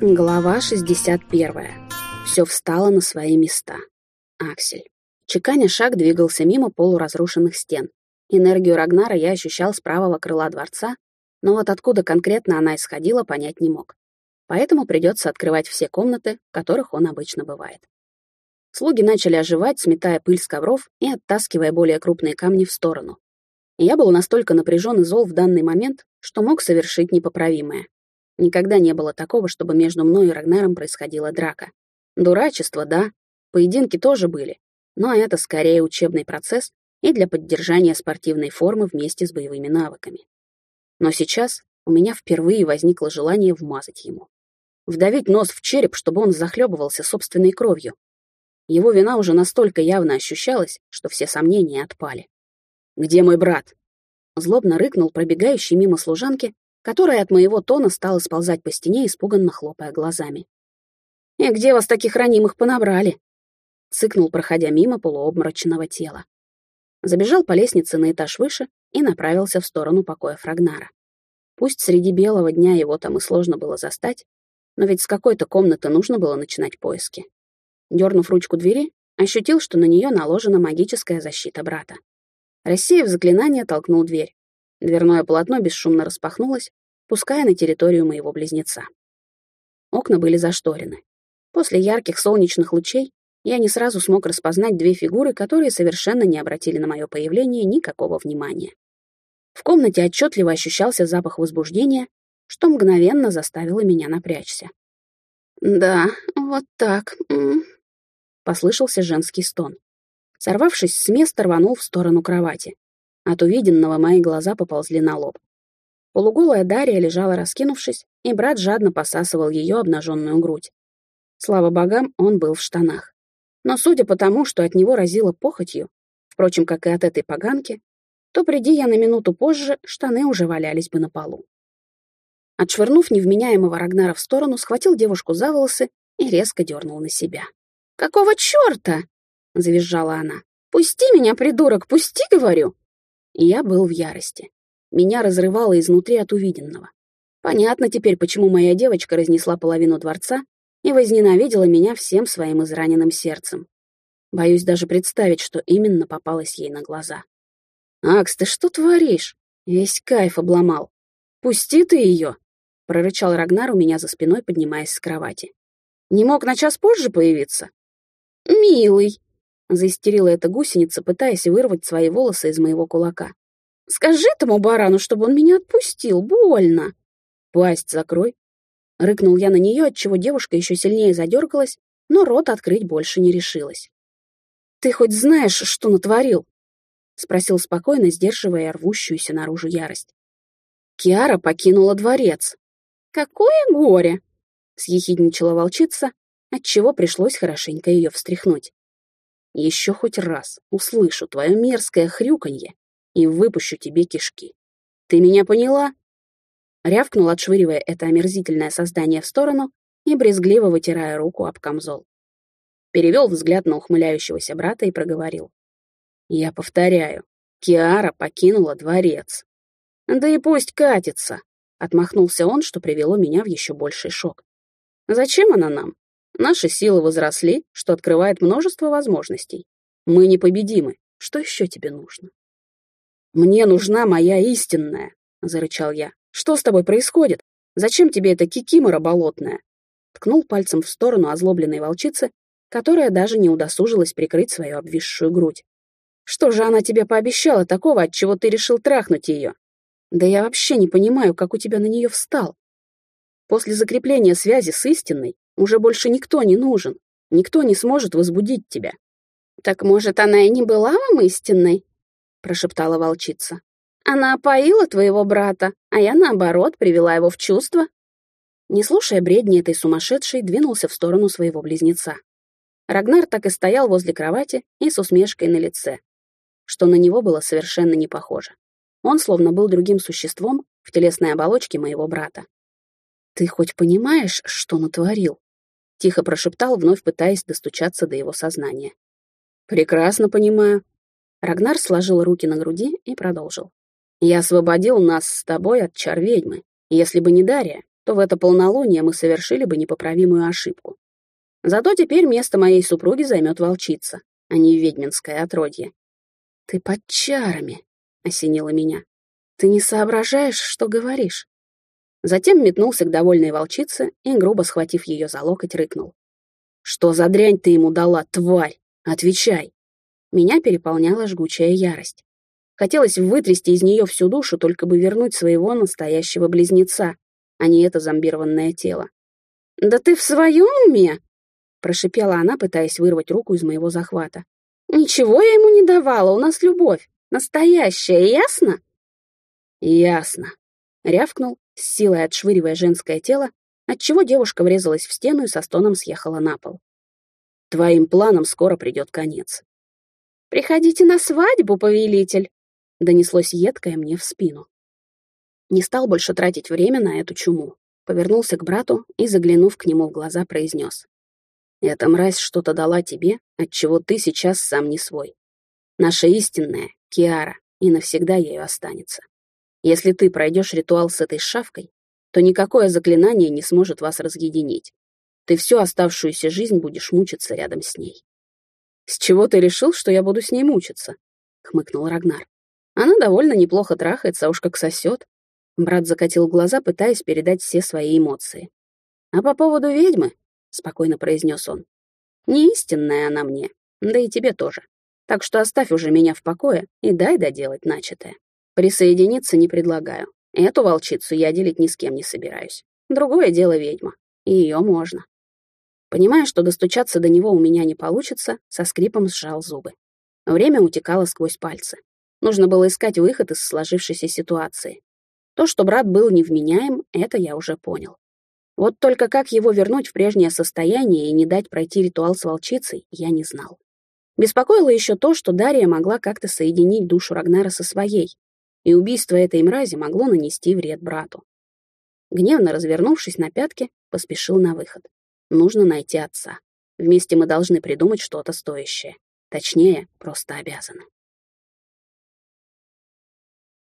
Глава 61. Все встало на свои места. Аксель. Чеканя шаг двигался мимо полуразрушенных стен. Энергию Рагнара я ощущал с правого крыла дворца, но вот откуда конкретно она исходила, понять не мог. Поэтому придется открывать все комнаты, в которых он обычно бывает. Слуги начали оживать, сметая пыль с ковров и оттаскивая более крупные камни в сторону. Я был настолько напряжен и зол в данный момент, что мог совершить непоправимое. Никогда не было такого, чтобы между мной и Рагнаром происходила драка. Дурачество, да, поединки тоже были, но это скорее учебный процесс и для поддержания спортивной формы вместе с боевыми навыками. Но сейчас у меня впервые возникло желание вмазать ему. Вдавить нос в череп, чтобы он захлебывался собственной кровью. Его вина уже настолько явно ощущалась, что все сомнения отпали. «Где мой брат?» Злобно рыкнул пробегающий мимо служанки, которая от моего тона стала сползать по стене, испуганно хлопая глазами. «И где вас таких ранимых понабрали?» — цыкнул, проходя мимо полуобморочного тела. Забежал по лестнице на этаж выше и направился в сторону покоя Фрагнара. Пусть среди белого дня его там и сложно было застать, но ведь с какой-то комнаты нужно было начинать поиски. Дернув ручку двери, ощутил, что на нее наложена магическая защита брата. Рассеяв заклинание, толкнул дверь. Дверное полотно бесшумно распахнулось, пуская на территорию моего близнеца. Окна были зашторены. После ярких солнечных лучей я не сразу смог распознать две фигуры, которые совершенно не обратили на мое появление никакого внимания. В комнате отчетливо ощущался запах возбуждения, что мгновенно заставило меня напрячься. «Да, вот так», — послышался женский стон. Сорвавшись с места, рванул в сторону кровати. От увиденного мои глаза поползли на лоб. Полуголая Дарья лежала раскинувшись, и брат жадно посасывал ее обнаженную грудь. Слава богам, он был в штанах. Но судя по тому, что от него разило похотью, впрочем, как и от этой поганки, то, приди я на минуту позже, штаны уже валялись бы на полу. Отшвырнув невменяемого Рагнара в сторону, схватил девушку за волосы и резко дернул на себя. «Какого черта?» — завизжала она. «Пусти меня, придурок, пусти, говорю!» И я был в ярости. Меня разрывало изнутри от увиденного. Понятно теперь, почему моя девочка разнесла половину дворца и возненавидела меня всем своим израненным сердцем. Боюсь даже представить, что именно попалось ей на глаза. «Акс, ты что творишь? Весь кайф обломал. Пусти ты ее!» — прорычал Рагнар у меня за спиной, поднимаясь с кровати. «Не мог на час позже появиться?» «Милый!» — заистерила эта гусеница, пытаясь вырвать свои волосы из моего кулака. «Скажи тому барану, чтобы он меня отпустил, больно!» «Пасть закрой!» — рыкнул я на нее, отчего девушка еще сильнее задергалась, но рот открыть больше не решилась. «Ты хоть знаешь, что натворил?» — спросил спокойно, сдерживая рвущуюся наружу ярость. Киара покинула дворец. «Какое горе!» — съехидничала волчица, отчего пришлось хорошенько ее встряхнуть. Еще хоть раз услышу твое мерзкое хрюканье и выпущу тебе кишки. Ты меня поняла?» Рявкнул, отшвыривая это омерзительное создание в сторону и брезгливо вытирая руку об камзол. Перевел взгляд на ухмыляющегося брата и проговорил. «Я повторяю, Киара покинула дворец». «Да и пусть катится», — отмахнулся он, что привело меня в еще больший шок. «Зачем она нам? Наши силы возросли, что открывает множество возможностей. Мы непобедимы. Что еще тебе нужно? Мне нужна моя истинная, зарычал я. Что с тобой происходит? Зачем тебе эта кикимора болотная? Ткнул пальцем в сторону озлобленной волчицы, которая даже не удосужилась прикрыть свою обвисшую грудь. Что же она тебе пообещала такого, от чего ты решил трахнуть ее? Да я вообще не понимаю, как у тебя на нее встал. После закрепления связи с истинной уже больше никто не нужен. Никто не сможет возбудить тебя. «Так, может, она и не была вам истинной?» — прошептала волчица. «Она опоила твоего брата, а я, наоборот, привела его в чувство». Не слушая бредни этой сумасшедшей, двинулся в сторону своего близнеца. Рагнар так и стоял возле кровати и с усмешкой на лице, что на него было совершенно не похоже. Он словно был другим существом в телесной оболочке моего брата. «Ты хоть понимаешь, что натворил?» — тихо прошептал, вновь пытаясь достучаться до его сознания. «Прекрасно понимаю». Рагнар сложил руки на груди и продолжил. «Я освободил нас с тобой от чар ведьмы. Если бы не Дарья, то в это полнолуние мы совершили бы непоправимую ошибку. Зато теперь место моей супруги займет волчица, а не ведьминское отродье. «Ты под чарами», — осенило меня. «Ты не соображаешь, что говоришь?» Затем метнулся к довольной волчице и, грубо схватив ее за локоть, рыкнул. «Что за дрянь ты ему дала, тварь? Отвечай!» Меня переполняла жгучая ярость. Хотелось вытрясти из нее всю душу, только бы вернуть своего настоящего близнеца, а не это зомбированное тело. «Да ты в своем уме?» — прошипела она, пытаясь вырвать руку из моего захвата. «Ничего я ему не давала, у нас любовь. Настоящая, ясно?» «Ясно», — рявкнул, с силой отшвыривая женское тело, отчего девушка врезалась в стену и со стоном съехала на пол. «Твоим планам скоро придет конец». «Приходите на свадьбу, повелитель!» донеслось едкое мне в спину. Не стал больше тратить время на эту чуму. Повернулся к брату и, заглянув к нему в глаза, произнес. «Эта мразь что-то дала тебе, от чего ты сейчас сам не свой. Наша истинная, Киара, и навсегда ею останется. Если ты пройдешь ритуал с этой шавкой, то никакое заклинание не сможет вас разъединить. Ты всю оставшуюся жизнь будешь мучиться рядом с ней». «С чего ты решил, что я буду с ней мучиться?» — хмыкнул Рагнар. Она довольно неплохо трахается, а уж как сосет. Брат закатил глаза, пытаясь передать все свои эмоции. «А по поводу ведьмы?» — спокойно произнес он. «Не истинная она мне, да и тебе тоже. Так что оставь уже меня в покое и дай доделать начатое. Присоединиться не предлагаю. Эту волчицу я делить ни с кем не собираюсь. Другое дело ведьма. И ее можно». Понимая, что достучаться до него у меня не получится, со скрипом сжал зубы. Время утекало сквозь пальцы. Нужно было искать выход из сложившейся ситуации. То, что брат был невменяем, это я уже понял. Вот только как его вернуть в прежнее состояние и не дать пройти ритуал с волчицей, я не знал. Беспокоило еще то, что Дарья могла как-то соединить душу Рагнара со своей, и убийство этой мрази могло нанести вред брату. Гневно развернувшись на пятки, поспешил на выход. Нужно найти отца. Вместе мы должны придумать что-то стоящее. Точнее, просто обязаны.